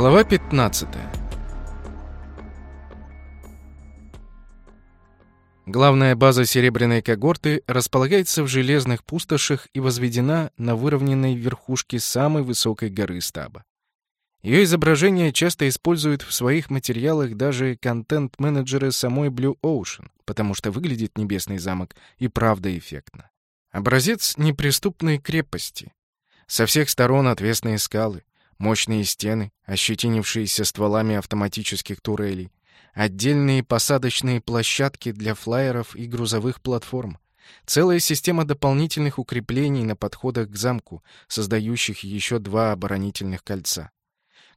Глава 15 Главная база Серебряной когорты располагается в железных пустошах и возведена на выровненной верхушке самой высокой горы стаба. Ее изображение часто используют в своих материалах даже контент-менеджеры самой Blue Ocean, потому что выглядит небесный замок и правда эффектно. Образец неприступной крепости. Со всех сторон отвесные скалы, мощные стены, ощетинившиеся стволами автоматических турелей, отдельные посадочные площадки для флайеров и грузовых платформ, целая система дополнительных укреплений на подходах к замку, создающих еще два оборонительных кольца.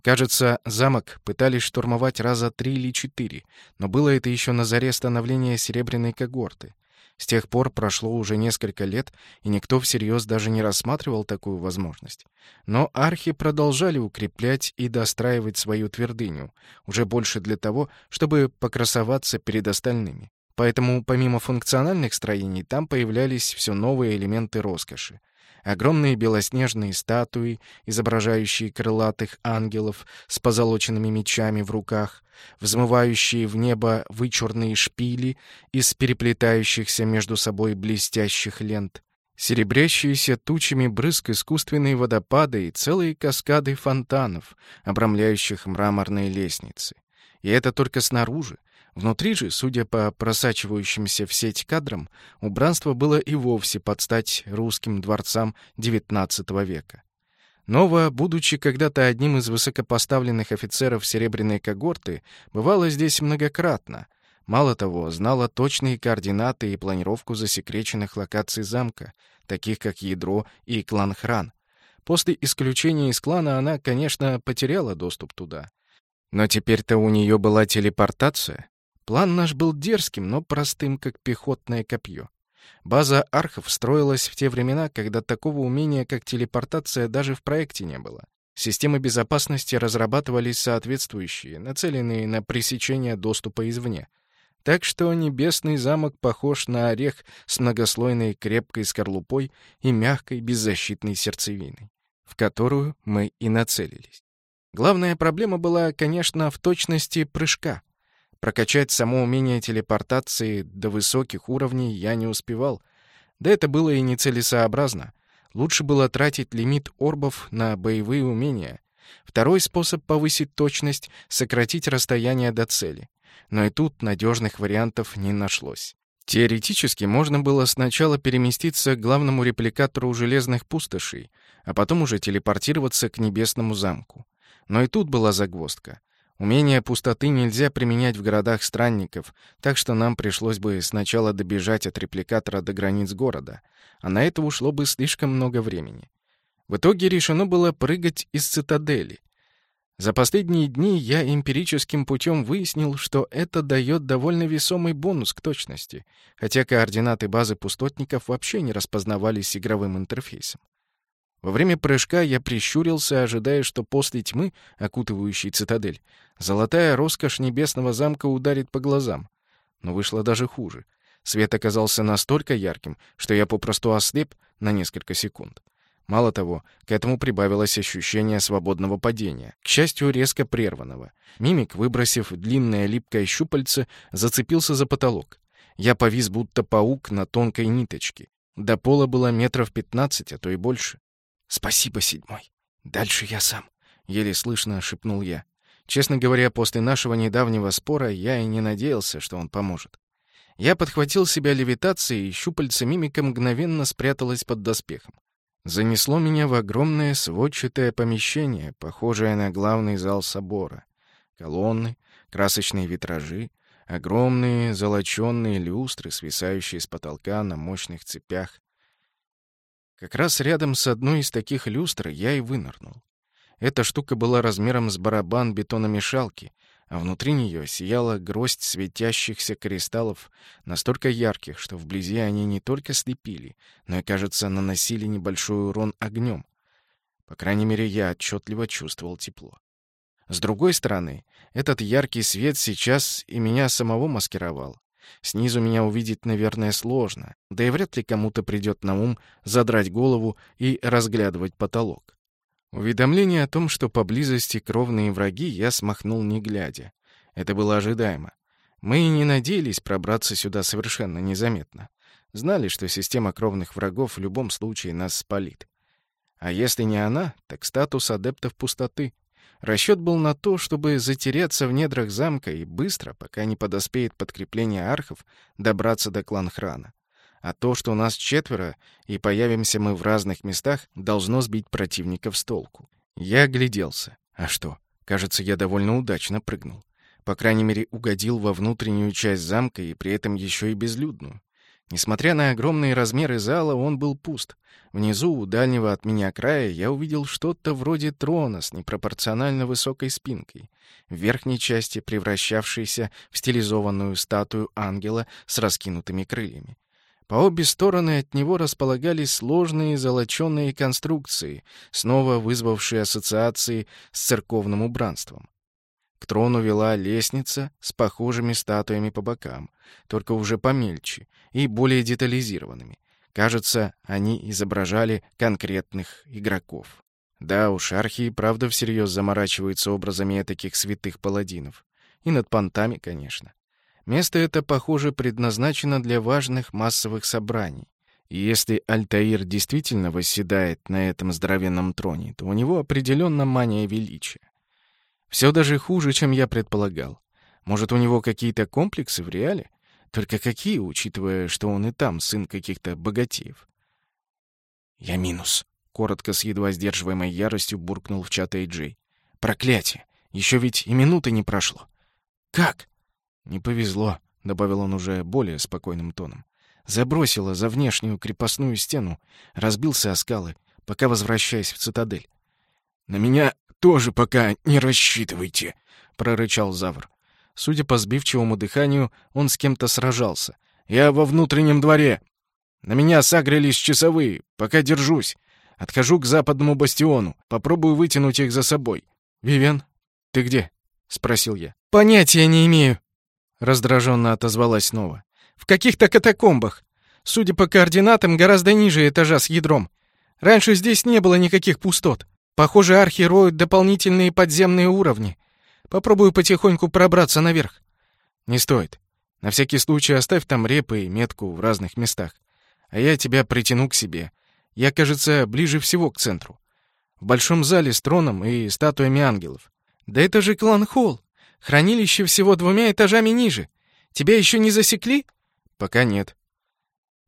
Кажется, замок пытались штурмовать раза три или четыре, но было это еще на заре становления Серебряной когорты. С тех пор прошло уже несколько лет, и никто всерьез даже не рассматривал такую возможность. Но архи продолжали укреплять и достраивать свою твердыню, уже больше для того, чтобы покрасоваться перед остальными. Поэтому помимо функциональных строений там появлялись все новые элементы роскоши. Огромные белоснежные статуи, изображающие крылатых ангелов с позолоченными мечами в руках, взмывающие в небо вычурные шпили из переплетающихся между собой блестящих лент, серебрящиеся тучами брызг искусственные водопады и целые каскады фонтанов, обрамляющих мраморные лестницы. И это только снаружи. Внутри же, судя по просачивающимся в сеть кадрам, убранство было и вовсе под стать русским дворцам XIX века. Нова, будучи когда-то одним из высокопоставленных офицеров Серебряной когорты, бывала здесь многократно. Мало того, знала точные координаты и планировку засекреченных локаций замка, таких как Ядро и клан Хран. После исключения из клана она, конечно, потеряла доступ туда. Но теперь-то у нее была телепортация. План наш был дерзким, но простым, как пехотное копье. База архов строилась в те времена, когда такого умения, как телепортация, даже в проекте не было. Системы безопасности разрабатывались соответствующие, нацеленные на пресечение доступа извне. Так что небесный замок похож на орех с многослойной крепкой скорлупой и мягкой беззащитной сердцевиной, в которую мы и нацелились. Главная проблема была, конечно, в точности прыжка — Прокачать само умение телепортации до высоких уровней я не успевал. Да это было и нецелесообразно. Лучше было тратить лимит орбов на боевые умения. Второй способ повысить точность — сократить расстояние до цели. Но и тут надежных вариантов не нашлось. Теоретически можно было сначала переместиться к главному репликатору железных пустошей, а потом уже телепортироваться к небесному замку. Но и тут была загвоздка. Умение пустоты нельзя применять в городах странников, так что нам пришлось бы сначала добежать от репликатора до границ города, а на это ушло бы слишком много времени. В итоге решено было прыгать из цитадели. За последние дни я эмпирическим путем выяснил, что это дает довольно весомый бонус к точности, хотя координаты базы пустотников вообще не распознавались игровым интерфейсом. Во время прыжка я прищурился, ожидая, что после тьмы, окутывающей цитадель, золотая роскошь небесного замка ударит по глазам. Но вышло даже хуже. Свет оказался настолько ярким, что я попросту ослеп на несколько секунд. Мало того, к этому прибавилось ощущение свободного падения, к счастью, резко прерванного. Мимик, выбросив длинное липкое щупальце, зацепился за потолок. Я повис будто паук на тонкой ниточке. До пола было метров пятнадцать, а то и больше. «Спасибо, седьмой. Дальше я сам», — еле слышно шепнул я. Честно говоря, после нашего недавнего спора я и не надеялся, что он поможет. Я подхватил себя левитацией, и щупальце мимика мгновенно спряталось под доспехом. Занесло меня в огромное сводчатое помещение, похожее на главный зал собора. Колонны, красочные витражи, огромные золоченные люстры, свисающие с потолка на мощных цепях, как раз рядом с одной из таких люстр я и вынырнул. Эта штука была размером с барабан бетономешалки, а внутри нее сияла гроздь светящихся кристаллов, настолько ярких, что вблизи они не только слепили, но и, кажется, наносили небольшой урон огнем. По крайней мере, я отчетливо чувствовал тепло. С другой стороны, этот яркий свет сейчас и меня самого маскировал. Снизу меня увидеть, наверное, сложно, да и вряд ли кому-то придет на ум задрать голову и разглядывать потолок. Уведомление о том, что поблизости кровные враги, я смахнул не глядя. Это было ожидаемо. Мы и не надеялись пробраться сюда совершенно незаметно. Знали, что система кровных врагов в любом случае нас спалит. А если не она, так статус адептов пустоты. Расчет был на то, чтобы затеряться в недрах замка и быстро, пока не подоспеет подкрепление архов, добраться до клан-храна. А то, что у нас четверо, и появимся мы в разных местах, должно сбить противников с толку. Я огляделся. А что? Кажется, я довольно удачно прыгнул. По крайней мере, угодил во внутреннюю часть замка и при этом еще и безлюдную. Несмотря на огромные размеры зала, он был пуст. Внизу, у дальнего от меня края, я увидел что-то вроде трона с непропорционально высокой спинкой, в верхней части превращавшейся в стилизованную статую ангела с раскинутыми крыльями. По обе стороны от него располагались сложные золоченые конструкции, снова вызвавшие ассоциации с церковным убранством. К трону вела лестница с похожими статуями по бокам, только уже помельче и более детализированными. Кажется, они изображали конкретных игроков. Да уж, архи правда всерьез заморачиваются образами таких святых паладинов. И над понтами, конечно. Место это, похоже, предназначено для важных массовых собраний. И если Альтаир действительно восседает на этом здоровенном троне, то у него определенно мания величия. Все даже хуже, чем я предполагал. Может, у него какие-то комплексы в реале? Только какие, учитывая, что он и там сын каких-то богатеев? «Я минус», — коротко с едва сдерживаемой яростью буркнул в чат Эйджей. «Проклятие! Еще ведь и минуты не прошло!» «Как?» «Не повезло», — добавил он уже более спокойным тоном. «Забросило за внешнюю крепостную стену, разбился о скалы, пока возвращаясь в цитадель. На меня тоже пока не рассчитывайте», — прорычал Завр. Судя по сбивчивому дыханию, он с кем-то сражался. «Я во внутреннем дворе. На меня сагрились часовые. Пока держусь. Отхожу к западному бастиону. Попробую вытянуть их за собой. Вивен, ты где?» — спросил я. «Понятия не имею», — раздраженно отозвалась снова. «В каких-то катакомбах. Судя по координатам, гораздо ниже этажа с ядром. Раньше здесь не было никаких пустот. Похоже, архи роют дополнительные подземные уровни. Попробую потихоньку пробраться наверх. Не стоит. На всякий случай оставь там репы и метку в разных местах. А я тебя притяну к себе. Я, кажется, ближе всего к центру. В большом зале с троном и статуями ангелов. Да это же клан-холл. Хранилище всего двумя этажами ниже. Тебя еще не засекли? Пока нет.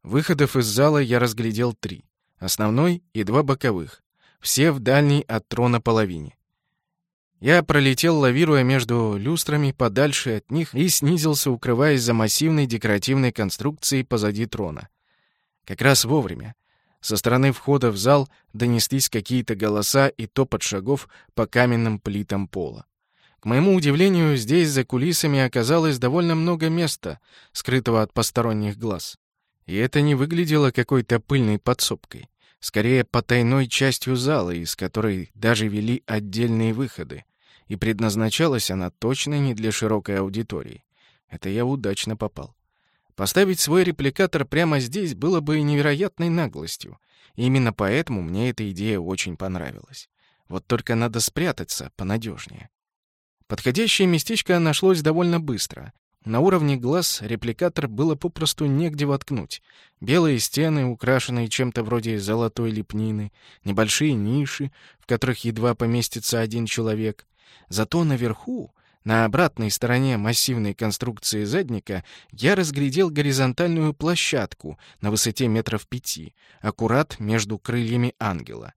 Выходов из зала я разглядел три. Основной и два боковых все в дальней от трона половине. Я пролетел, лавируя между люстрами подальше от них и снизился, укрываясь за массивной декоративной конструкцией позади трона. Как раз вовремя. Со стороны входа в зал донеслись какие-то голоса и топот шагов по каменным плитам пола. К моему удивлению, здесь за кулисами оказалось довольно много места, скрытого от посторонних глаз. И это не выглядело какой-то пыльной подсобкой скорее потайной частью зала, из которой даже вели отдельные выходы, и предназначалась она точно не для широкой аудитории. Это я удачно попал. Поставить свой репликатор прямо здесь было бы невероятной наглостью. И именно поэтому мне эта идея очень понравилась. Вот только надо спрятаться понадежнее. Подходящее местечко нашлось довольно быстро. На уровне глаз репликатор было попросту негде воткнуть. Белые стены, украшенные чем-то вроде золотой лепнины, небольшие ниши, в которых едва поместится один человек. Зато наверху, на обратной стороне массивной конструкции задника, я разглядел горизонтальную площадку на высоте метров пяти, аккурат между крыльями ангела.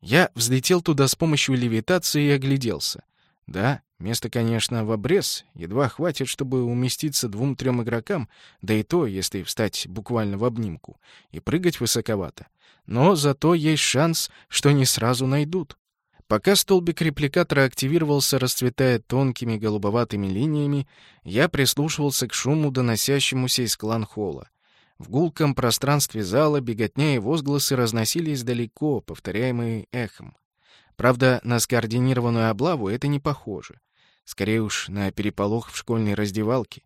Я взлетел туда с помощью левитации и огляделся. Да, место, конечно, в обрез, едва хватит, чтобы уместиться двум-трем игрокам, да и то, если встать буквально в обнимку, и прыгать высоковато. Но зато есть шанс, что не сразу найдут. Пока столбик репликатора активировался, расцветая тонкими голубоватыми линиями, я прислушивался к шуму, доносящемуся из клан-холла. В гулком пространстве зала беготня и возгласы разносились далеко, повторяемые эхом. Правда, на скоординированную облаву это не похоже. Скорее уж на переполох в школьной раздевалке.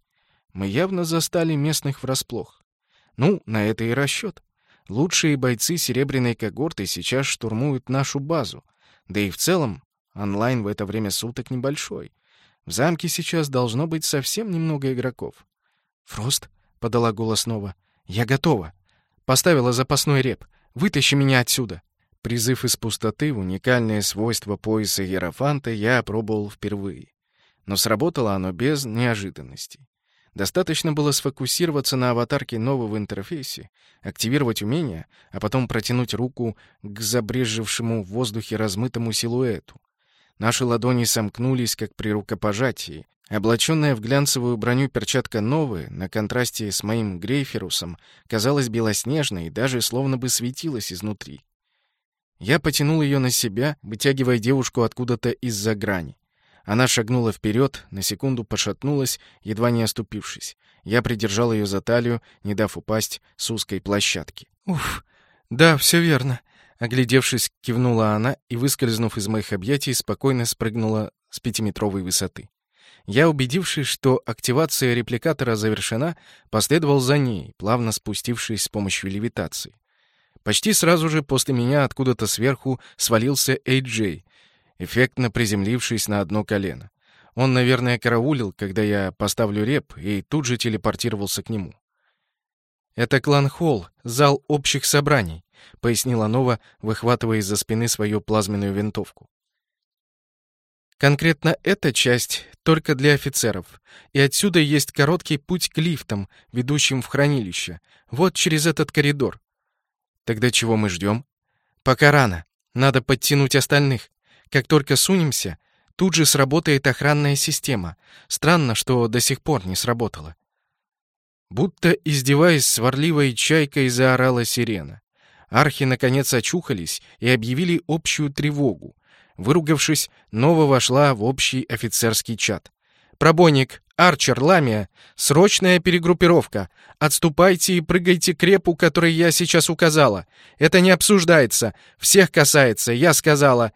Мы явно застали местных врасплох. Ну, на это и расчет. Лучшие бойцы серебряной когорты сейчас штурмуют нашу базу. Да и в целом онлайн в это время суток небольшой. В замке сейчас должно быть совсем немного игроков. «Фрост?» — подала голос снова. «Я готова. Поставила запасной реп. Вытащи меня отсюда!» Призыв из пустоты, уникальное свойство пояса Ерофанта, я опробовал впервые. Но сработало оно без неожиданностей. Достаточно было сфокусироваться на аватарке нового интерфейсе, активировать умение, а потом протянуть руку к забрежевшему в воздухе размытому силуэту. Наши ладони сомкнулись, как при рукопожатии. Облаченная в глянцевую броню перчатка новая, на контрасте с моим грейферусом, казалась белоснежной и даже словно бы светилась изнутри. Я потянул ее на себя, вытягивая девушку откуда-то из-за грани. Она шагнула вперед, на секунду пошатнулась, едва не оступившись. Я придержал ее за талию, не дав упасть с узкой площадки. «Уф, да, все верно», — оглядевшись, кивнула она и, выскользнув из моих объятий, спокойно спрыгнула с пятиметровой высоты. Я, убедившись, что активация репликатора завершена, последовал за ней, плавно спустившись с помощью левитации. Почти сразу же после меня откуда-то сверху свалился Эй-Джей, эффектно приземлившись на одно колено. Он, наверное, караулил, когда я поставлю реп, и тут же телепортировался к нему. «Это клан-холл, зал общих собраний», — пояснила Нова, выхватывая из-за спины свою плазменную винтовку. Конкретно эта часть только для офицеров, и отсюда есть короткий путь к лифтам, ведущим в хранилище, вот через этот коридор. Тогда чего мы ждем? Пока рано. Надо подтянуть остальных. Как только сунемся, тут же сработает охранная система. Странно, что до сих пор не сработала. Будто, издеваясь сварливой чайкой, заорала сирена. Архи, наконец, очухались и объявили общую тревогу. Выругавшись, Нова вошла в общий офицерский чат. «Пробойник, Арчер, Ламия, срочная перегруппировка. Отступайте и прыгайте к репу, который я сейчас указала. Это не обсуждается. Всех касается, я сказала.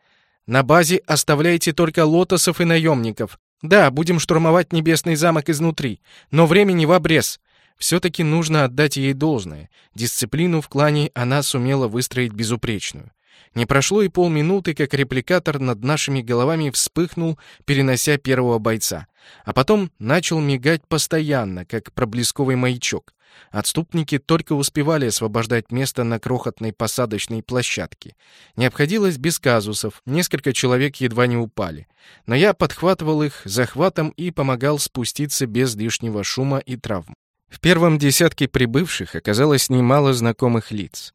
На базе оставляйте только лотосов и наемников. Да, будем штурмовать небесный замок изнутри, но времени в обрез. Все-таки нужно отдать ей должное. Дисциплину в клане она сумела выстроить безупречную. Не прошло и полминуты, как репликатор над нашими головами вспыхнул, перенося первого бойца. А потом начал мигать постоянно, как проблесковый маячок. Отступники только успевали освобождать место на крохотной посадочной площадке. Не обходилось без казусов, несколько человек едва не упали. Но я подхватывал их захватом и помогал спуститься без лишнего шума и травм. В первом десятке прибывших оказалось немало знакомых лиц.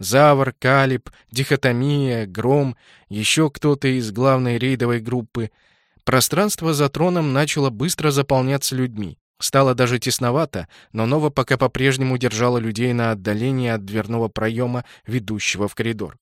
Завр, Калиб, Дихотомия, Гром, еще кто-то из главной рейдовой группы. Пространство за троном начало быстро заполняться людьми. Стало даже тесновато, но Нова пока по-прежнему держала людей на отдалении от дверного проема, ведущего в коридор.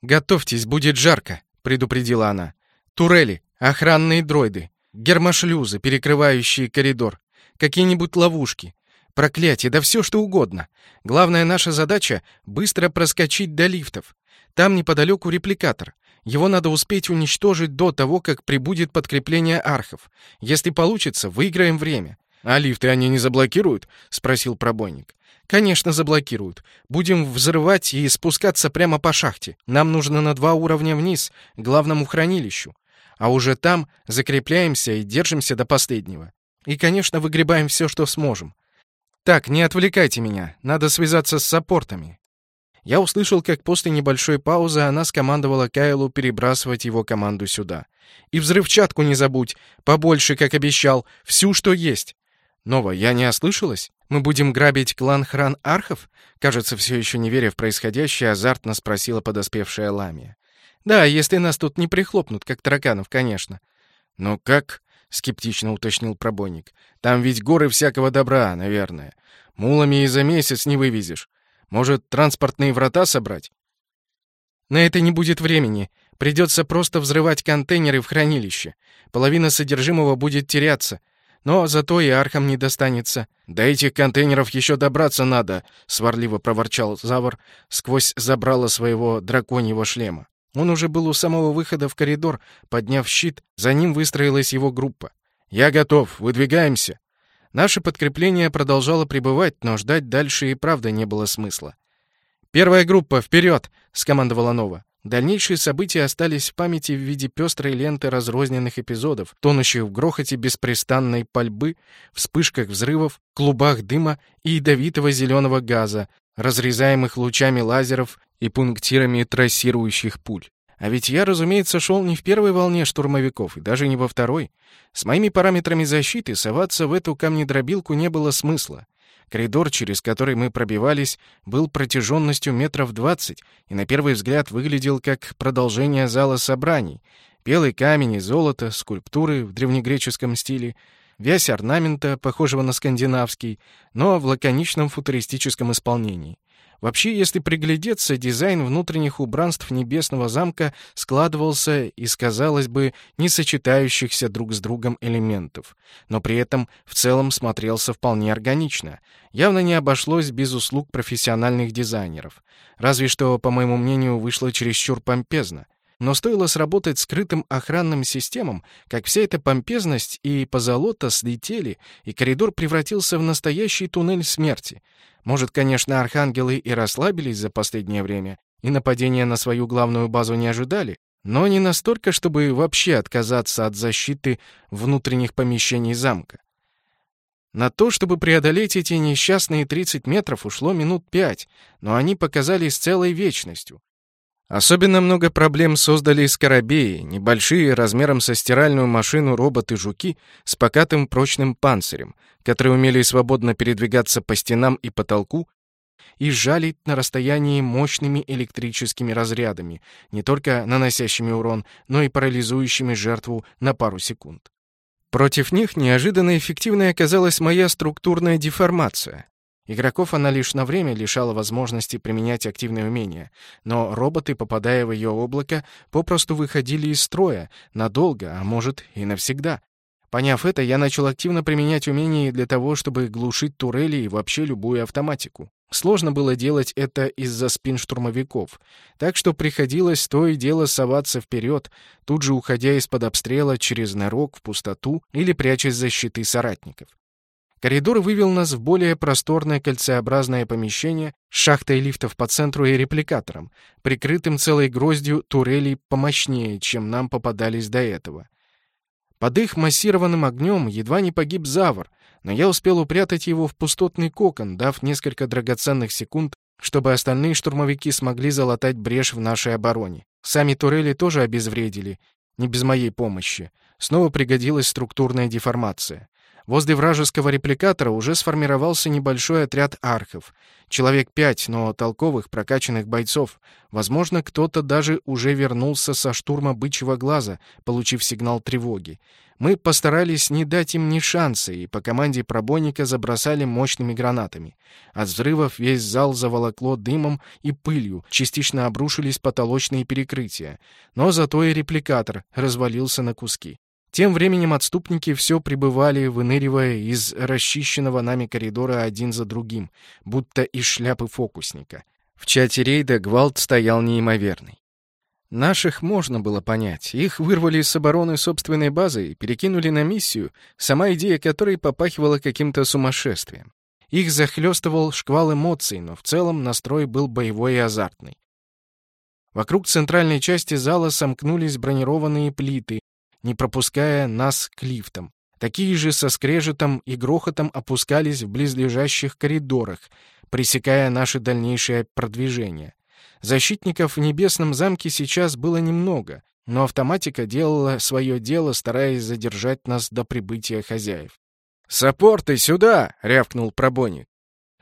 «Готовьтесь, будет жарко», — предупредила она. «Турели, охранные дроиды, гермошлюзы, перекрывающие коридор, какие-нибудь ловушки. Проклятие, да все что угодно. Главная наша задача — быстро проскочить до лифтов. Там неподалеку репликатор. Его надо успеть уничтожить до того, как прибудет подкрепление архов. Если получится, выиграем время. «А лифты они не заблокируют?» — спросил пробойник. «Конечно, заблокируют. Будем взрывать и спускаться прямо по шахте. Нам нужно на два уровня вниз, к главному хранилищу. А уже там закрепляемся и держимся до последнего. И, конечно, выгребаем все, что сможем. «Так, не отвлекайте меня. Надо связаться с саппортами». Я услышал, как после небольшой паузы она скомандовала Кайлу перебрасывать его команду сюда. «И взрывчатку не забудь. Побольше, как обещал. Всю, что есть». «Нова, я не ослышалась? Мы будем грабить клан Хран Архов?» Кажется, все еще не веря в происходящее, азартно спросила подоспевшая Ламия. «Да, если нас тут не прихлопнут, как тараканов, конечно». «Но как?» Скептично уточнил пробойник. Там ведь горы всякого добра, наверное. Мулами и за месяц не вывезешь. Может, транспортные врата собрать? На это не будет времени. Придется просто взрывать контейнеры в хранилище. Половина содержимого будет теряться. Но зато и архам не достанется. До этих контейнеров еще добраться надо, сварливо проворчал Завр сквозь забрало своего драконьего шлема. Он уже был у самого выхода в коридор, подняв щит, за ним выстроилась его группа. «Я готов, выдвигаемся!» Наше подкрепление продолжало пребывать, но ждать дальше и правда не было смысла. «Первая группа, вперед!» — скомандовала Нова. Дальнейшие события остались в памяти в виде пестрой ленты разрозненных эпизодов, тонущих в грохоте беспрестанной пальбы, вспышках взрывов, клубах дыма и ядовитого зеленого газа, разрезаемых лучами лазеров и пунктирами трассирующих пуль. А ведь я, разумеется, шел не в первой волне штурмовиков и даже не во второй. С моими параметрами защиты соваться в эту камнедробилку не было смысла. Коридор, через который мы пробивались, был протяженностью метров двадцать и на первый взгляд выглядел как продолжение зала собраний. Белый камень и золото, скульптуры в древнегреческом стиле, вязь орнамента, похожего на скандинавский, но в лаконичном футуристическом исполнении. Вообще, если приглядеться, дизайн внутренних убранств Небесного замка складывался из, казалось бы, не сочетающихся друг с другом элементов, но при этом в целом смотрелся вполне органично. Явно не обошлось без услуг профессиональных дизайнеров. Разве что, по моему мнению, вышло чересчур помпезно. Но стоило сработать скрытым охранным системам, как вся эта помпезность и позолота слетели, и коридор превратился в настоящий туннель смерти — может, конечно, архангелы и расслабились за последнее время, и нападения на свою главную базу не ожидали, но не настолько, чтобы вообще отказаться от защиты внутренних помещений замка. На то, чтобы преодолеть эти несчастные 30 метров, ушло минут пять, но они показались целой вечностью. Особенно много проблем создали скоробеи, небольшие, размером со стиральную машину роботы-жуки с покатым прочным панцирем, которые умели свободно передвигаться по стенам и потолку и жалить на расстоянии мощными электрическими разрядами, не только наносящими урон, но и парализующими жертву на пару секунд. Против них неожиданно эффективной оказалась моя структурная деформация. Игроков она лишь на время лишала возможности применять активные умения, но роботы, попадая в ее облако, попросту выходили из строя, надолго, а может и навсегда. Поняв это, я начал активно применять умения для того, чтобы глушить турели и вообще любую автоматику. Сложно было делать это из-за спин штурмовиков, так что приходилось то и дело соваться вперед, тут же уходя из-под обстрела через норок в пустоту или прячась за щиты соратников. Коридор вывел нас в более просторное кольцеобразное помещение с шахтой лифтов по центру и репликатором, прикрытым целой гроздью турелей помощнее, чем нам попадались до этого. Под их массированным огнем едва не погиб Завр, но я успел упрятать его в пустотный кокон, дав несколько драгоценных секунд, чтобы остальные штурмовики смогли залатать брешь в нашей обороне. Сами турели тоже обезвредили, не без моей помощи. Снова пригодилась структурная деформация. Возле вражеского репликатора уже сформировался небольшой отряд архов. Человек пять, но толковых, прокачанных бойцов. Возможно, кто-то даже уже вернулся со штурма бычьего глаза, получив сигнал тревоги. Мы постарались не дать им ни шанса, и по команде пробойника забросали мощными гранатами. От взрывов весь зал заволокло дымом и пылью, частично обрушились потолочные перекрытия. Но зато и репликатор развалился на куски. Тем временем отступники все прибывали, выныривая из расчищенного нами коридора один за другим, будто из шляпы фокусника. В чате рейда гвалт стоял неимоверный. Наших можно было понять. Их вырвали с обороны собственной базы и перекинули на миссию, сама идея которой попахивала каким-то сумасшествием. Их захлестывал шквал эмоций, но в целом настрой был боевой и азартный. Вокруг центральной части зала сомкнулись бронированные плиты, не пропуская нас к лифтам. Такие же со скрежетом и грохотом опускались в близлежащих коридорах, пресекая наше дальнейшее продвижение. Защитников в небесном замке сейчас было немного, но автоматика делала свое дело, стараясь задержать нас до прибытия хозяев. «Саппорты, сюда!» — рявкнул пробойник.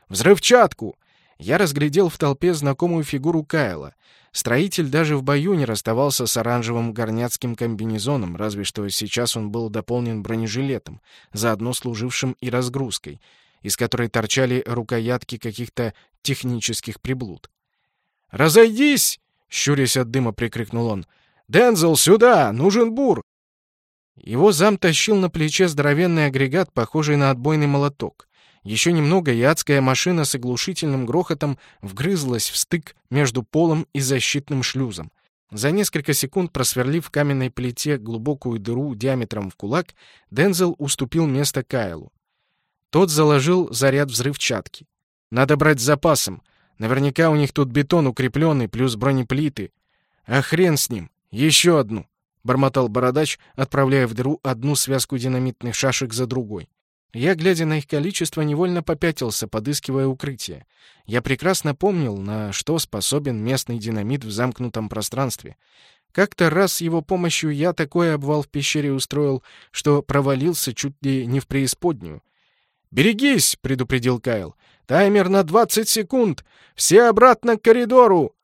«Взрывчатку!» Я разглядел в толпе знакомую фигуру Кайла. Строитель даже в бою не расставался с оранжевым горняцким комбинезоном, разве что сейчас он был дополнен бронежилетом, заодно служившим и разгрузкой, из которой торчали рукоятки каких-то технических приблуд. «Разойдись!» — щурясь от дыма, прикрикнул он. «Дензел, сюда! Нужен бур!» Его зам тащил на плече здоровенный агрегат, похожий на отбойный молоток. Еще немного, и адская машина с оглушительным грохотом вгрызлась в стык между полом и защитным шлюзом. За несколько секунд, просверлив в каменной плите глубокую дыру диаметром в кулак, Дензел уступил место Кайлу. Тот заложил заряд взрывчатки. «Надо брать с запасом. Наверняка у них тут бетон укрепленный, плюс бронеплиты. А хрен с ним. Еще одну. — бормотал бородач, отправляя в дыру одну связку динамитных шашек за другой. Я, глядя на их количество, невольно попятился, подыскивая укрытие. Я прекрасно помнил, на что способен местный динамит в замкнутом пространстве. Как-то раз его помощью я такой обвал в пещере устроил, что провалился чуть ли не в преисподнюю. «Берегись!» — предупредил Кайл. «Таймер на 20 секунд! Все обратно к коридору!»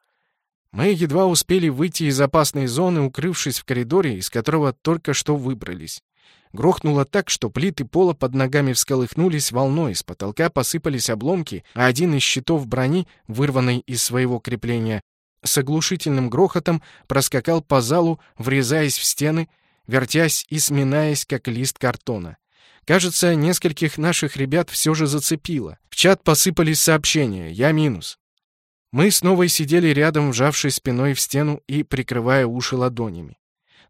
Мы едва успели выйти из опасной зоны, укрывшись в коридоре, из которого только что выбрались. Грохнуло так, что плиты пола под ногами всколыхнулись волной, с потолка посыпались обломки, а один из щитов брони, вырванный из своего крепления, с оглушительным грохотом проскакал по залу, врезаясь в стены, вертясь и сминаясь, как лист картона. Кажется, нескольких наших ребят все же зацепило. В чат посыпались сообщения «Я минус». Мы с Новой сидели рядом, вжавшись спиной в стену и прикрывая уши ладонями.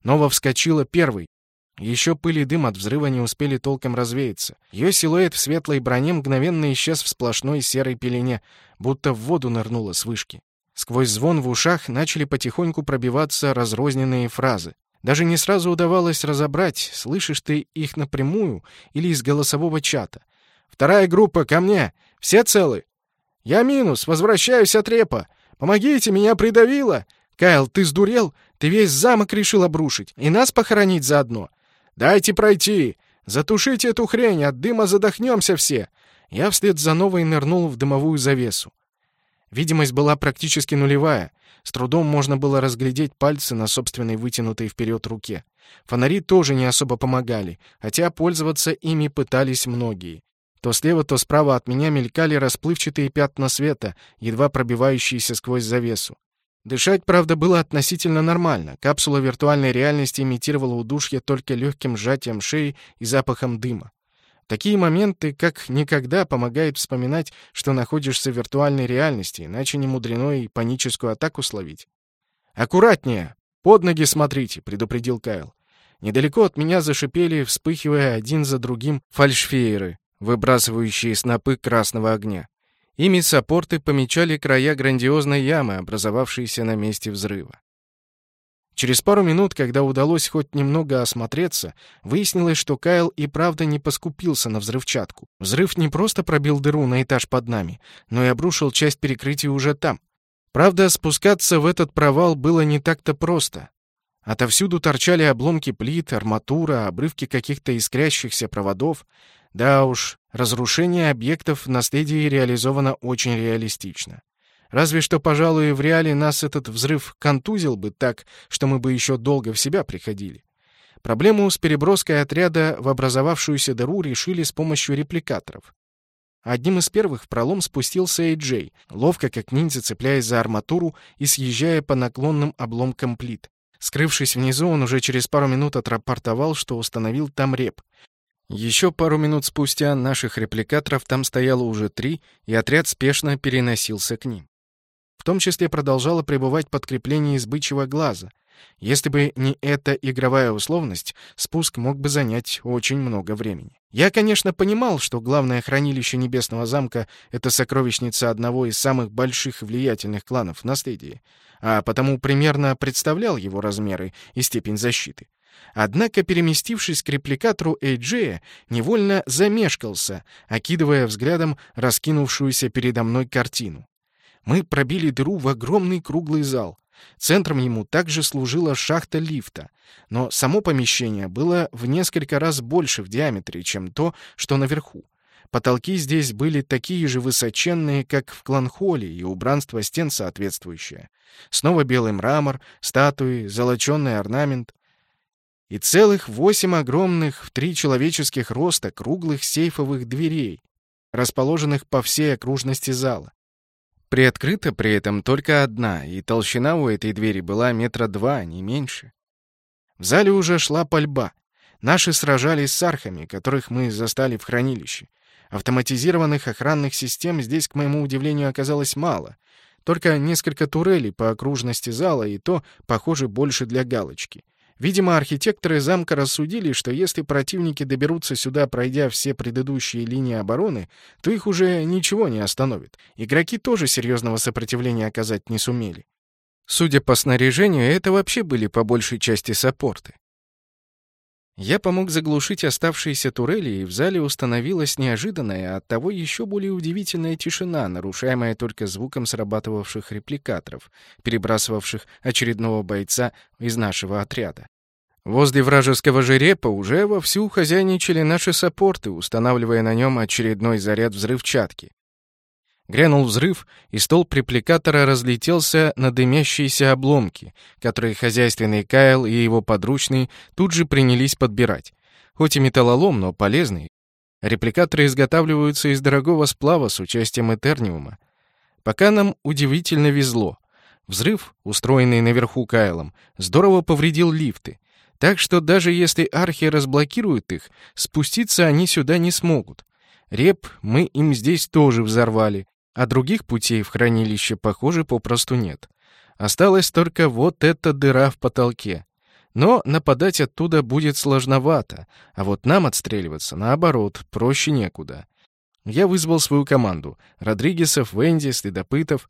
Нова вскочила первой. Еще пыль и дым от взрыва не успели толком развеяться. Ее силуэт в светлой броне мгновенно исчез в сплошной серой пелене, будто в воду нырнула с вышки. Сквозь звон в ушах начали потихоньку пробиваться разрозненные фразы. Даже не сразу удавалось разобрать, слышишь ты их напрямую или из голосового чата. «Вторая группа, ко мне! Все целы? «Я минус, возвращаюсь от репа. Помогите, меня придавило!» «Кайл, ты сдурел? Ты весь замок решил обрушить. И нас похоронить заодно?» «Дайте пройти! Затушите эту хрень, от дыма задохнемся все!» Я вслед за новой нырнул в дымовую завесу. Видимость была практически нулевая. С трудом можно было разглядеть пальцы на собственной вытянутой вперед руке. Фонари тоже не особо помогали, хотя пользоваться ими пытались многие. То слева, то справа от меня мелькали расплывчатые пятна света, едва пробивающиеся сквозь завесу. Дышать, правда, было относительно нормально. Капсула виртуальной реальности имитировала удушье только легким сжатием шеи и запахом дыма. Такие моменты, как никогда, помогают вспоминать, что находишься в виртуальной реальности, иначе не мудрено и паническую атаку словить. «Аккуратнее! Под ноги смотрите!» — предупредил Кайл. Недалеко от меня зашипели, вспыхивая один за другим фальшфееры выбрасывающие снопы красного огня. Ими саппорты помечали края грандиозной ямы, образовавшейся на месте взрыва. Через пару минут, когда удалось хоть немного осмотреться, выяснилось, что Кайл и правда не поскупился на взрывчатку. Взрыв не просто пробил дыру на этаж под нами, но и обрушил часть перекрытия уже там. Правда, спускаться в этот провал было не так-то просто. Отовсюду торчали обломки плит, арматура, обрывки каких-то искрящихся проводов. Да уж, разрушение объектов в наследии реализовано очень реалистично. Разве что, пожалуй, в реале нас этот взрыв контузил бы так, что мы бы еще долго в себя приходили. Проблему с переброской отряда в образовавшуюся дыру решили с помощью репликаторов. Одним из первых в пролом спустился Эйджей, ловко как ниндзя цепляясь за арматуру и съезжая по наклонным обломкам плит. Скрывшись внизу, он уже через пару минут отрапортовал, что установил там реп. Еще пару минут спустя наших репликаторов там стояло уже три, и отряд спешно переносился к ним. В том числе продолжало пребывать подкрепление из бычьего глаза. Если бы не эта игровая условность, спуск мог бы занять очень много времени. Я, конечно, понимал, что главное хранилище Небесного замка — это сокровищница одного из самых больших влиятельных кланов в наследии, а потому примерно представлял его размеры и степень защиты. Однако, переместившись к репликатору Эйджея, невольно замешкался, окидывая взглядом раскинувшуюся передо мной картину. Мы пробили дыру в огромный круглый зал. Центром ему также служила шахта лифта, но само помещение было в несколько раз больше в диаметре, чем то, что наверху. Потолки здесь были такие же высоченные, как в Кланхоле, и убранство стен соответствующее. Снова белый мрамор, статуи, золоченый орнамент и целых восемь огромных в три человеческих роста круглых сейфовых дверей, расположенных по всей окружности зала. Приоткрыта при этом только одна, и толщина у этой двери была метра два, не меньше. В зале уже шла пальба. Наши сражались с архами, которых мы застали в хранилище. Автоматизированных охранных систем здесь, к моему удивлению, оказалось мало. Только несколько турелей по окружности зала, и то, похоже, больше для галочки. Видимо, архитекторы замка рассудили, что если противники доберутся сюда, пройдя все предыдущие линии обороны, то их уже ничего не остановит. Игроки тоже серьезного сопротивления оказать не сумели. Судя по снаряжению, это вообще были по большей части саппорты. Я помог заглушить оставшиеся турели, и в зале установилась неожиданная, а оттого еще более удивительная тишина, нарушаемая только звуком срабатывавших репликаторов, перебрасывавших очередного бойца из нашего отряда. Возле вражеского жерепа уже вовсю хозяйничали наши саппорты, устанавливая на нем очередной заряд взрывчатки. Грянул взрыв, и стол репликатора разлетелся на дымящиеся обломки, которые хозяйственный Кайл и его подручные тут же принялись подбирать. Хоть и металлолом, но полезный. Репликаторы изготавливаются из дорогого сплава с участием этерниума. Пока нам удивительно везло. Взрыв, устроенный наверху Кайлом, здорово повредил лифты. Так что даже если архи разблокируют их, спуститься они сюда не смогут. Реп мы им здесь тоже взорвали, а других путей в хранилище, похоже, попросту нет. Осталась только вот эта дыра в потолке. Но нападать оттуда будет сложновато, а вот нам отстреливаться, наоборот, проще некуда. Я вызвал свою команду. Родригесов, Венди, Следопытов.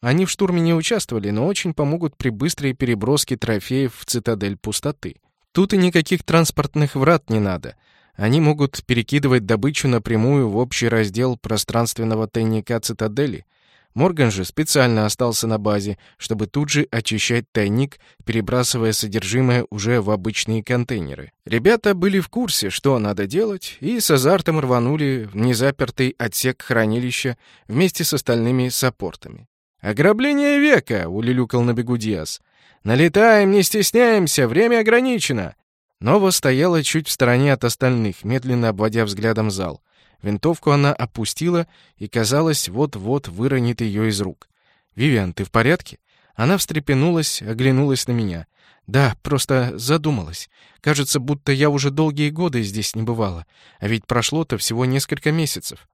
Они в штурме не участвовали, но очень помогут при быстрой переброске трофеев в цитадель пустоты. Тут и никаких транспортных врат не надо — они могут перекидывать добычу напрямую в общий раздел пространственного тайника цитадели. Морган же специально остался на базе, чтобы тут же очищать тайник, перебрасывая содержимое уже в обычные контейнеры. Ребята были в курсе, что надо делать, и с азартом рванули в незапертый отсек хранилища вместе с остальными саппортами. «Ограбление века!» — улюлюкал на бегу Диас. «Налетаем, не стесняемся, время ограничено!» Нова стояла чуть в стороне от остальных, медленно обводя взглядом зал. Винтовку она опустила и, казалось, вот-вот выронит ее из рук. «Вивиан, ты в порядке?» Она встрепенулась, оглянулась на меня. «Да, просто задумалась. Кажется, будто я уже долгие годы здесь не бывала. А ведь прошло-то всего несколько месяцев.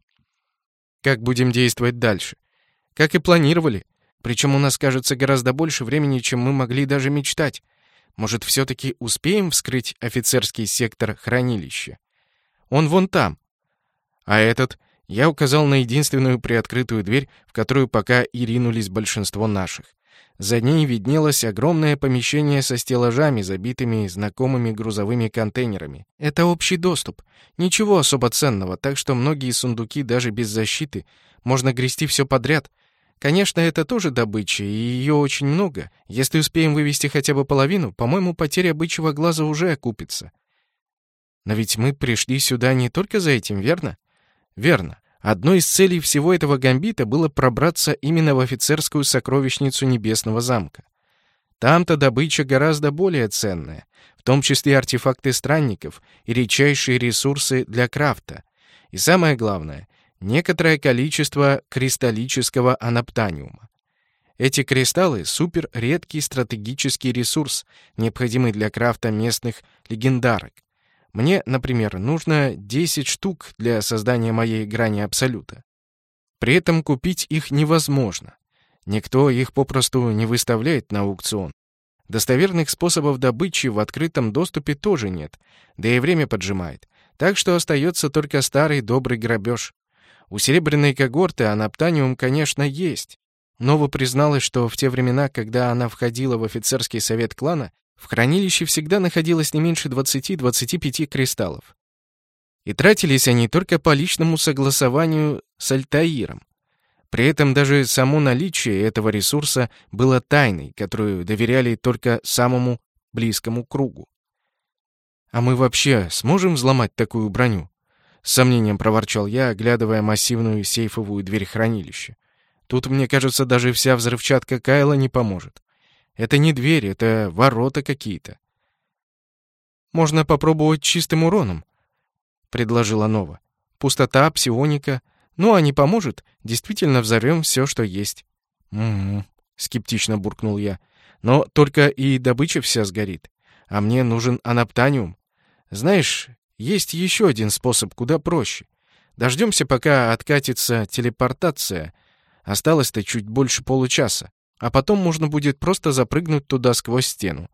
Как будем действовать дальше? Как и планировали. Причем у нас, кажется, гораздо больше времени, чем мы могли даже мечтать. Может, все-таки успеем вскрыть офицерский сектор хранилища? Он вон там. А этот... Я указал на единственную приоткрытую дверь, в которую пока и ринулись большинство наших. За ней виднелось огромное помещение со стеллажами, забитыми знакомыми грузовыми контейнерами. Это общий доступ. Ничего особо ценного, так что многие сундуки даже без защиты. Можно грести все подряд — Конечно, это тоже добыча, и ее очень много. Если успеем вывести хотя бы половину, по-моему, потеря бычьего глаза уже окупится. Но ведь мы пришли сюда не только за этим, верно? Верно. Одной из целей всего этого гамбита было пробраться именно в офицерскую сокровищницу Небесного замка. Там-то добыча гораздо более ценная, в том числе артефакты странников и редчайшие ресурсы для крафта. И самое главное, некоторое количество кристаллического анаптаниума. Эти кристаллы — супер редкий стратегический ресурс, необходимый для крафта местных легендарок. Мне, например, нужно 10 штук для создания моей грани Абсолюта. При этом купить их невозможно. Никто их попросту не выставляет на аукцион. Достоверных способов добычи в открытом доступе тоже нет, да и время поджимает. Так что остается только старый добрый грабеж. У серебряной когорты анаптаниум, конечно, есть. Нова призналась, что в те времена, когда она входила в офицерский совет клана, в хранилище всегда находилось не меньше 20-25 кристаллов. И тратились они только по личному согласованию с Альтаиром. При этом даже само наличие этого ресурса было тайной, которую доверяли только самому близкому кругу. А мы вообще сможем взломать такую броню? С сомнением проворчал я, оглядывая массивную сейфовую дверь хранилища. Тут, мне кажется, даже вся взрывчатка Кайла не поможет. Это не дверь, это ворота какие-то. Можно попробовать чистым уроном, предложила Нова. Пустота, псионика. Ну, а не поможет, действительно взорвем все, что есть. Угу, скептично буркнул я. Но только и добыча вся сгорит. А мне нужен анаптаниум. Знаешь, есть еще один способ, куда проще. Дождемся, пока откатится телепортация. Осталось-то чуть больше получаса. А потом можно будет просто запрыгнуть туда сквозь стену.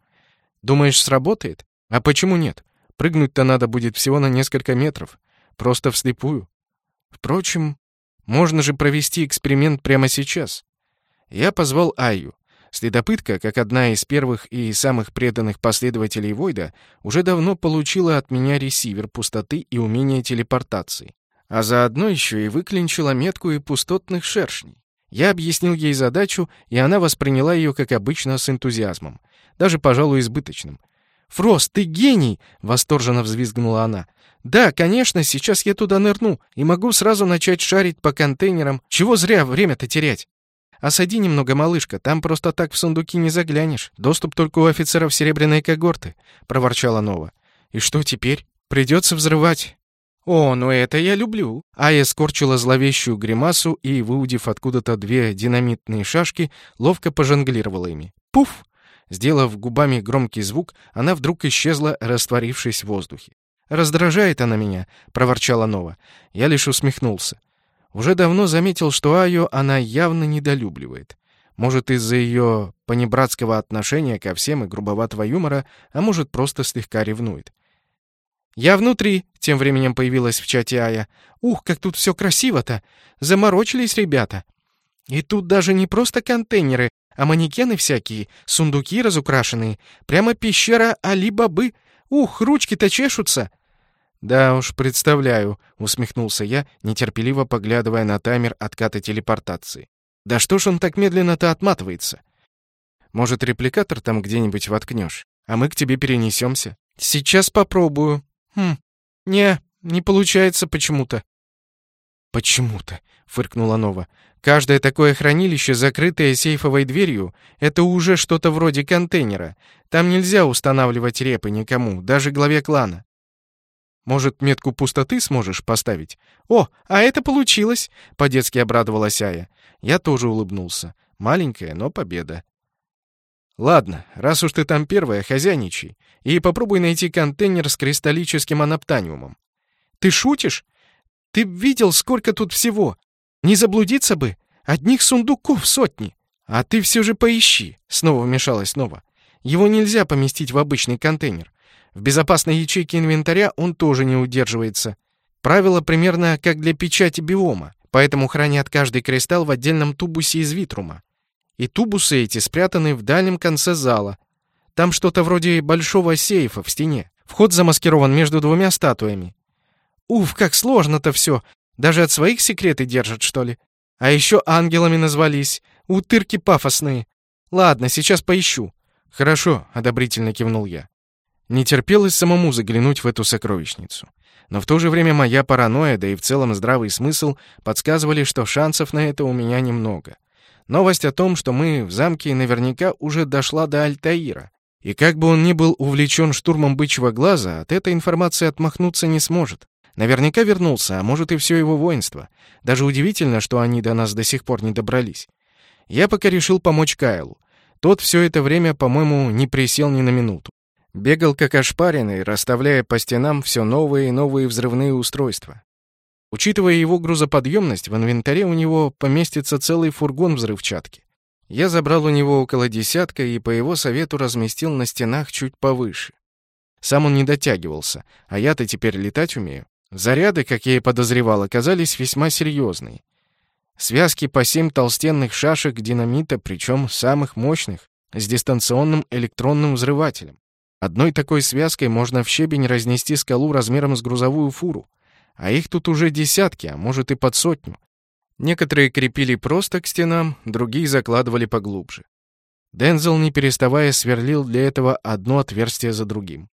Думаешь, сработает? А почему нет? Прыгнуть-то надо будет всего на несколько метров. Просто вслепую. Впрочем, можно же провести эксперимент прямо сейчас. Я позвал Айю. Следопытка, как одна из первых и самых преданных последователей Войда, уже давно получила от меня ресивер пустоты и умение телепортации. А заодно еще и выклинчила метку и пустотных шершней. Я объяснил ей задачу, и она восприняла ее, как обычно, с энтузиазмом. Даже, пожалуй, избыточным. «Фрост, ты гений!» — восторженно взвизгнула она. «Да, конечно, сейчас я туда нырну и могу сразу начать шарить по контейнерам. Чего зря время-то терять?» «Осади немного, малышка, там просто так в сундуки не заглянешь. Доступ только у офицеров серебряной когорты», — проворчала Нова. «И что теперь? Придется взрывать». «О, ну это я люблю!» Ая скорчила зловещую гримасу и, выудив откуда-то две динамитные шашки, ловко пожонглировала ими. «Пуф!» Сделав губами громкий звук, она вдруг исчезла, растворившись в воздухе. «Раздражает она меня», — проворчала Нова. Я лишь усмехнулся. Уже давно заметил, что Айо она явно недолюбливает. Может, из-за ее понебратского отношения ко всем и грубоватого юмора, а может, просто слегка ревнует. «Я внутри», — тем временем появилась в чате Ая. «Ух, как тут все красиво-то! Заморочились ребята! И тут даже не просто контейнеры, а манекены всякие, сундуки разукрашенные. Прямо пещера Али-Бабы. Ух, ручки-то чешутся!» «Да уж, представляю», — усмехнулся я, нетерпеливо поглядывая на таймер отката телепортации. «Да что ж он так медленно-то отматывается? Может, репликатор там где-нибудь воткнешь, а мы к тебе перенесемся?» «Сейчас попробую. Хм, не, не получается почему-то». «Почему-то», — фыркнула Нова. «Каждое такое хранилище, закрытое сейфовой дверью, это уже что-то вроде контейнера. Там нельзя устанавливать репы никому, даже главе клана. Может, метку пустоты сможешь поставить? О, а это получилось, по-детски обрадовалась Ая. Я тоже улыбнулся. Маленькая, но победа. Ладно, раз уж ты там первая, хозяйничай и попробуй найти контейнер с кристаллическим анаптаниумом. Ты шутишь? Ты видел, сколько тут всего? Не заблудиться бы. Одних сундуков сотни. А ты все же поищи, снова вмешалась Нова. Его нельзя поместить в обычный контейнер. В безопасной ячейке инвентаря он тоже не удерживается. Правило примерно как для печати биома, поэтому хранят каждый кристалл в отдельном тубусе из витрума. И тубусы эти спрятаны в дальнем конце зала. Там что-то вроде большого сейфа в стене. Вход замаскирован между двумя статуями. Уф, как сложно-то все. Даже от своих секреты держат, что ли? А еще ангелами назвались. Утырки пафосные. Ладно, сейчас поищу. Хорошо, одобрительно кивнул я. Не терпелось самому заглянуть в эту сокровищницу. Но в то же время моя паранойя, да и в целом здравый смысл подсказывали, что шансов на это у меня немного. Новость о том, что мы в замке наверняка уже дошла до Альтаира. И как бы он ни был увлечен штурмом бычьего глаза, от этой информации отмахнуться не сможет. Наверняка вернулся, а может и все его воинство. Даже удивительно, что они до нас до сих пор не добрались. Я пока решил помочь Кайлу. Тот все это время, по-моему, не присел ни на минуту. Бегал как ошпаренный, расставляя по стенам все новые и новые взрывные устройства. Учитывая его грузоподъемность, в инвентаре у него поместится целый фургон взрывчатки. Я забрал у него около десятка и по его совету разместил на стенах чуть повыше. Сам он не дотягивался, а я-то теперь летать умею. Заряды, как я и подозревал, оказались весьма серьезные. Связки по семь толстенных шашек динамита, причем самых мощных, с дистанционным электронным взрывателем. Одной такой связкой можно в щебень разнести скалу размером с грузовую фуру. А их тут уже десятки, а может и под сотню. Некоторые крепили просто к стенам, другие закладывали поглубже. Дензел, не переставая, сверлил для этого одно отверстие за другим.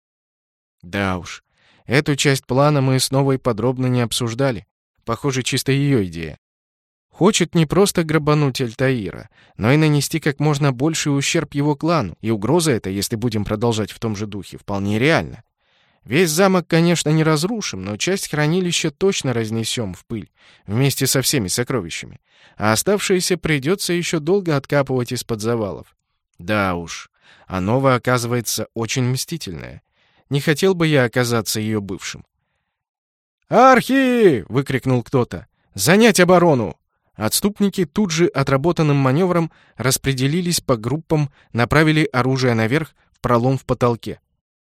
Да уж, эту часть плана мы снова и подробно не обсуждали. Похоже, чисто ее идея. Хочет не просто грабануть Альтаира, но и нанести как можно больший ущерб его клану, и угроза эта, если будем продолжать в том же духе, вполне реальна. Весь замок, конечно, не разрушим, но часть хранилища точно разнесем в пыль, вместе со всеми сокровищами. А оставшиеся придется еще долго откапывать из-под завалов. Да уж, а новая оказывается очень мстительная. Не хотел бы я оказаться ее бывшим. «Архи!» — выкрикнул кто-то. «Занять оборону!» Отступники тут же отработанным маневром распределились по группам, направили оружие наверх, пролом в потолке.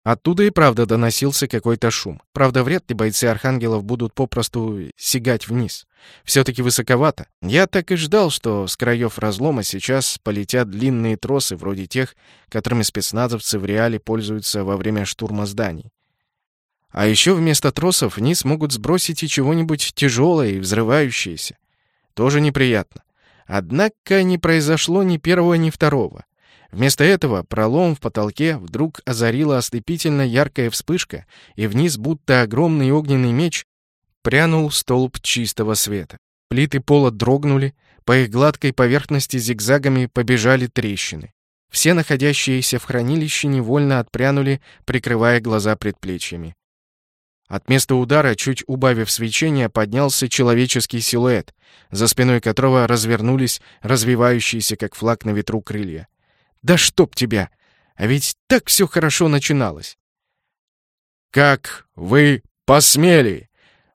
Оттуда и правда доносился какой-то шум. Правда, вряд ли бойцы архангелов будут попросту сигать вниз. Все-таки высоковато. Я так и ждал, что с краев разлома сейчас полетят длинные тросы, вроде тех, которыми спецназовцы в реале пользуются во время штурма зданий. А еще вместо тросов вниз могут сбросить и чего-нибудь тяжелое и взрывающееся. Тоже неприятно. Однако не произошло ни первого, ни второго. Вместо этого пролом в потолке вдруг озарила ослепительно яркая вспышка, и вниз, будто огромный огненный меч, прянул столб чистого света. Плиты пола дрогнули, по их гладкой поверхности зигзагами побежали трещины. Все находящиеся в хранилище невольно отпрянули, прикрывая глаза предплечьями. От места удара, чуть убавив свечение, поднялся человеческий силуэт, за спиной которого развернулись развивающиеся, как флаг на ветру, крылья. Да чтоб тебя! А ведь так все хорошо начиналось. «Как вы посмели!»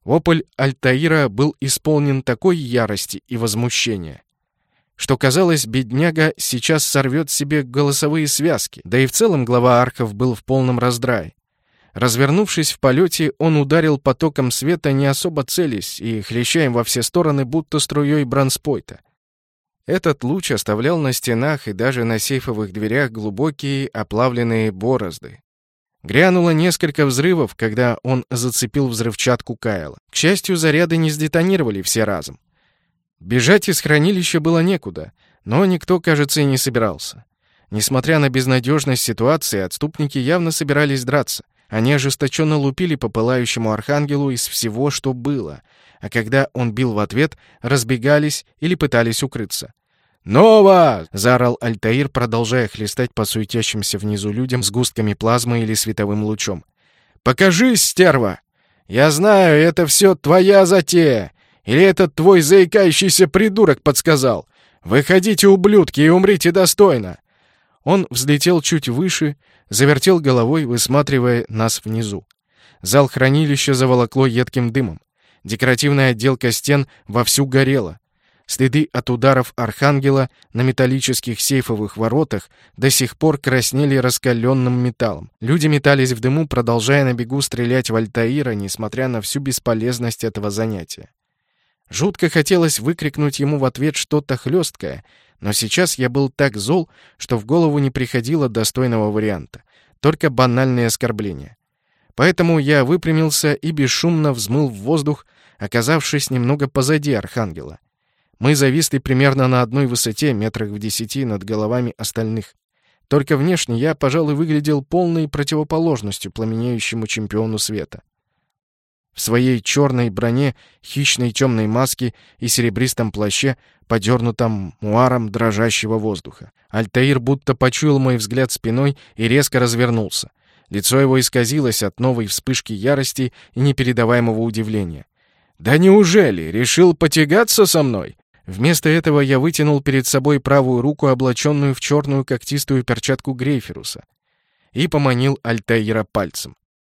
Вопль Альтаира был исполнен такой ярости и возмущения, что, казалось, бедняга сейчас сорвет себе голосовые связки, да и в целом глава архов был в полном раздрае. Развернувшись в полете, он ударил потоком света, не особо целясь, и хлеща им во все стороны, будто струей бронспойта. Этот луч оставлял на стенах и даже на сейфовых дверях глубокие оплавленные борозды. Грянуло несколько взрывов, когда он зацепил взрывчатку Кайла. К счастью, заряды не сдетонировали все разом. Бежать из хранилища было некуда, но никто, кажется, и не собирался. Несмотря на безнадежность ситуации, отступники явно собирались драться. Они ожесточенно лупили по пылающему архангелу из всего, что было, а когда он бил в ответ, разбегались или пытались укрыться. «Нова!» — заорал Альтаир, продолжая хлестать по суетящимся внизу людям с густками плазмы или световым лучом. «Покажись, стерва! Я знаю, это все твоя затея! Или этот твой заикающийся придурок подсказал? Выходите, ублюдки, и умрите достойно!» Он взлетел чуть выше, завертел головой, высматривая нас внизу. Зал хранилища заволокло едким дымом. Декоративная отделка стен вовсю горела. Следы от ударов Архангела на металлических сейфовых воротах до сих пор краснели раскаленным металлом. Люди метались в дыму, продолжая на бегу стрелять в Альтаира, несмотря на всю бесполезность этого занятия. Жутко хотелось выкрикнуть ему в ответ что-то хлесткое, но сейчас я был так зол, что в голову не приходило достойного варианта, только банальные оскорбления. Поэтому я выпрямился и бесшумно взмыл в воздух, оказавшись немного позади Архангела. Мы зависли примерно на одной высоте, метрах в десяти над головами остальных. Только внешне я, пожалуй, выглядел полной противоположностью пламенеющему чемпиону света. В своей черной броне, хищной темной маске и серебристом плаще, подернутом муаром дрожащего воздуха. Альтаир будто почуял мой взгляд спиной и резко развернулся. Лицо его исказилось от новой вспышки ярости и непередаваемого удивления. «Да неужели? Решил потягаться со мной?» Вместо этого я вытянул перед собой правую руку, облаченную в черную когтистую перчатку Грейферуса, и поманил Альтаира пальцем.